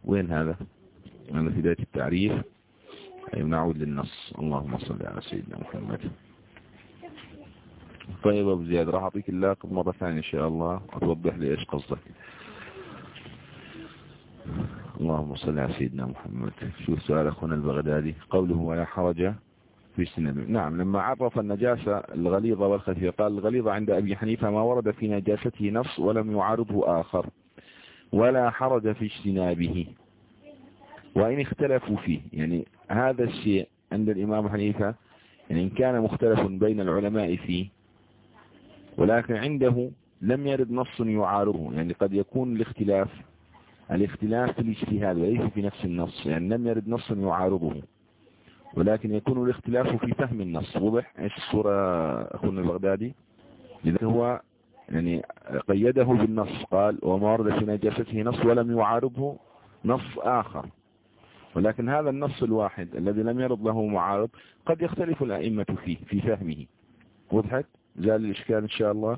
وين هذا؟ هذا في بداية التعريف نعود للنص. اللهم صل على سيدنا محمد. طيب أبو زياد راح أعطيك اللاقب مرة ثانية إن شاء الله وتوضح لي إيش قصدك. اللهم صل على سيدنا محمد. شوف سؤال أخونا البغدادي. قوله ولا حرج في سنة. نعم لما عرف النجاسة الغليظة والخفيفة قال الغليظة عند أبي حنيفة ما ورد في نجاسته نص ولم يعارضه آخر ولا حرج في اجتنابه. وإن اختلفوا فيه يعني هذا الشيء عند الإمام حنيفة يعني إن كان مختلف بين العلماء فيه ولكن عنده لم يرد نص يعارضه. يعني قد يكون الاختلاف الاختلاف في الاجتهاد وليس في نفس النص يعني لم يرد نص يعارضه. ولكن يكون الاختلاف في فهم النص. وضح إيش الصورة أخونا البغدادي؟ لذلك هو يعني قيده بالنص. قال وما ورد في نجاسته نص ولم يعارضه نص آخر. ولكن هذا النص الواحد الذي لم يرد له معارض قد يختلف الأئمة فيه في فهمه. وضحت زال الإشكال إن شاء الله.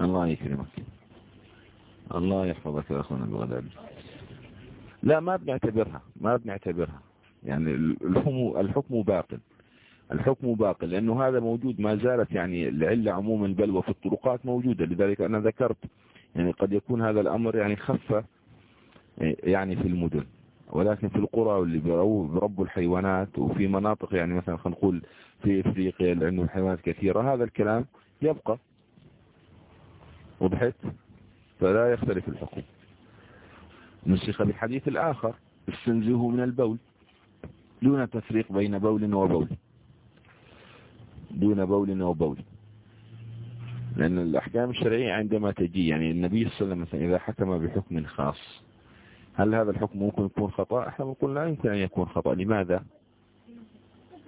الله يكرمك. الله يحفظك يا أخونا البغدادي. لا ما بنعتبرها ما بنعتبرها. يعني الحكم الحكم باطل. الحكم باطل لأنه هذا موجود ما زالت يعني العلة عموما البلوى في الطرقات موجودة. لذلك أنا ذكرت يعني قد يكون هذا الأمر يعني خف يعني في المدن. ولكن في القرى واللي بربوا الحيوانات وفي مناطق يعني مثلا خلينا نقول في إفريقيا اللي عندهم حيوانات كثيرة هذا الكلام يبقى وضحت. فلا يختلف الحكم. نسخ بالحديث الآخر استنزهوا من البول. دون تفريق بين بول وبول. دون بول وبول. لأن الأحكام الشرعية عندما تجي يعني النبي صلى الله عليه وسلم إذا حكم بحكم خاص هل هذا الحكم ممكن يكون خطأ؟ إحنا بنقول لا يمكن أن يكون خطأ. لماذا؟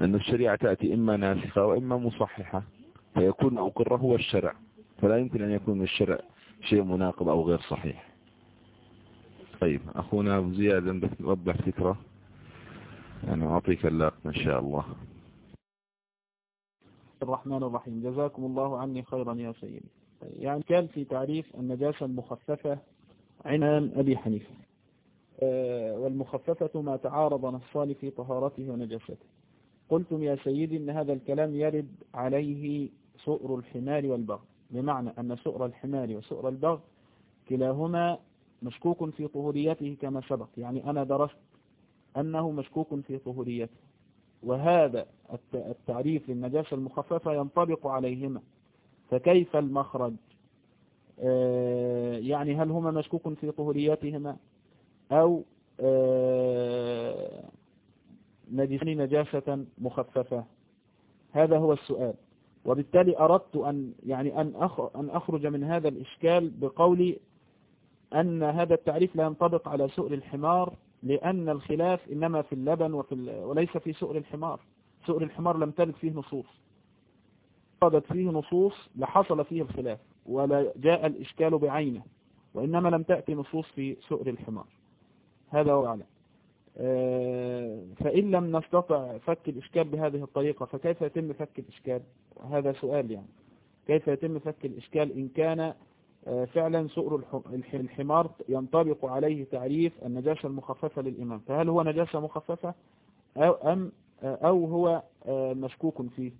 لأن الشريعة تأتي إما ناسخة وإما مصححة فيكون أقره هو الشرع. فلا يمكن أن يكون الشرع شيء مناقض أو غير صحيح. طيب أخونا أبو زياد عندك توضح فكرة؟ أنا أعطيك اللقب إن شاء الله. الرحمن الرحيم. جزاكم الله عني خيرا يا سيدي. يعني كان في تعريف النجاسة المخففة عنان أبي حنيفة. آه، والمخففة ما تعارض نصان في طهارته ونجاسته. قلتم يا سيدي إن هذا الكلام يرد عليه سؤر الحمار والبغ. بمعنى أن سؤر الحمار وسؤر البغ كلاهما مشكوك في طهوريته كما سبق. يعني أنا درست أنه مشكوك في طهوريته. وهذا التعريف للنجاسة المخففة ينطبق عليهما. فكيف المخرج؟ آه، يعني هل هما مشكوك في طهورياتهما أو آه، نجسان نجاسة مخففة؟ هذا هو السؤال. وبالتالي أردت أن يعني أن أخرج من هذا الإشكال بقولي أن هذا التعريف لا ينطبق على سؤر الحمار لأن الخلاف إنما في اللبن وفي وليس في سؤر الحمار سؤر الحمار لم ترد فيه نصوص. وردت فيه نصوص لحصل فيه الخلاف ولا جاء الإشكال بعينه وإنما لم تأتي نصوص في سؤر الحمار هذا هو أعلم آه، فإن لم نستطع فك الإشكال بهذه الطريقة فكيف يتم فك الإشكال؟ هذا سؤال يعني. كيف يتم فك الإشكال إن كان فعلا سؤر الحمار ينطبق عليه تعريف النجاسة المخففة للإمام. فهل هو نجاسة مخففة؟ أو, أم أو هو آه، مشكوك فيه؟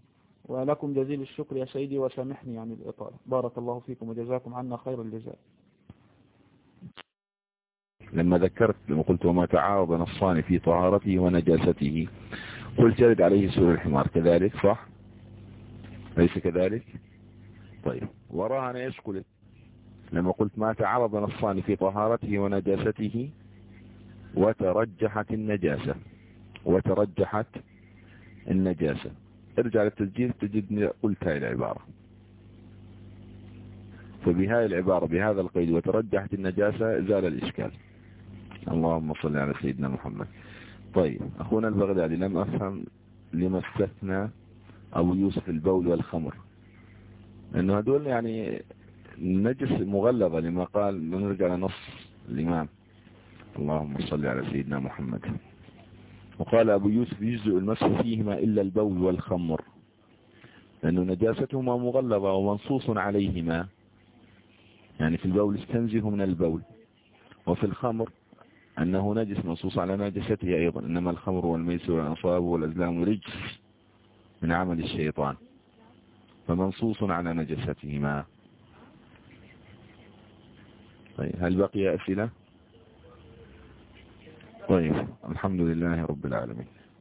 ولكم جزيل الشكر يا سيدي وسامحني عن الإطالة. بارك الله فيكم وجزاكم عنا خير الجزاء. لما ذكرت لما قلت وما تعارض نصان في طهارته ونجاسته قلت يرد عليه سؤر الحمار. كذلك صح؟ ليس كذلك؟ طيب. وراها إيش قلت لما قلت ما تعرض نصان في طهارته ونجاسته وترجحت النجاسة. وترجحت النجاسة. ارجع للتسجيل تجدني قلت هاي العبارة. فبهاي العبارة بهذا القيد وترجحت النجاسة زال الإشكال. اللهم صل على سيدنا محمد. طيب أخونا البغدادي لم أفهم لما استثنى أبو يوسف البول والخمر. لأنه هدول يعني نجس مغلظة لما قال نرجع لنص الإمام. اللهم صل على سيدنا محمد. وقال أبو يوسف يجزء المسح فيهما إلا البول والخمر لأنه نجاستهما مغلظة ومنصوص عليهما. يعني في البول استنزه من البول وفي الخمر أنه نجس منصوص على نجسته أيضا. إنما الخمر والميسر والأنصاب والأزلام رجس من عمل الشيطان فمنصوص على نجستهما. طيب هل بقي أسئلة؟ طيب الحمد لله رب العالمين.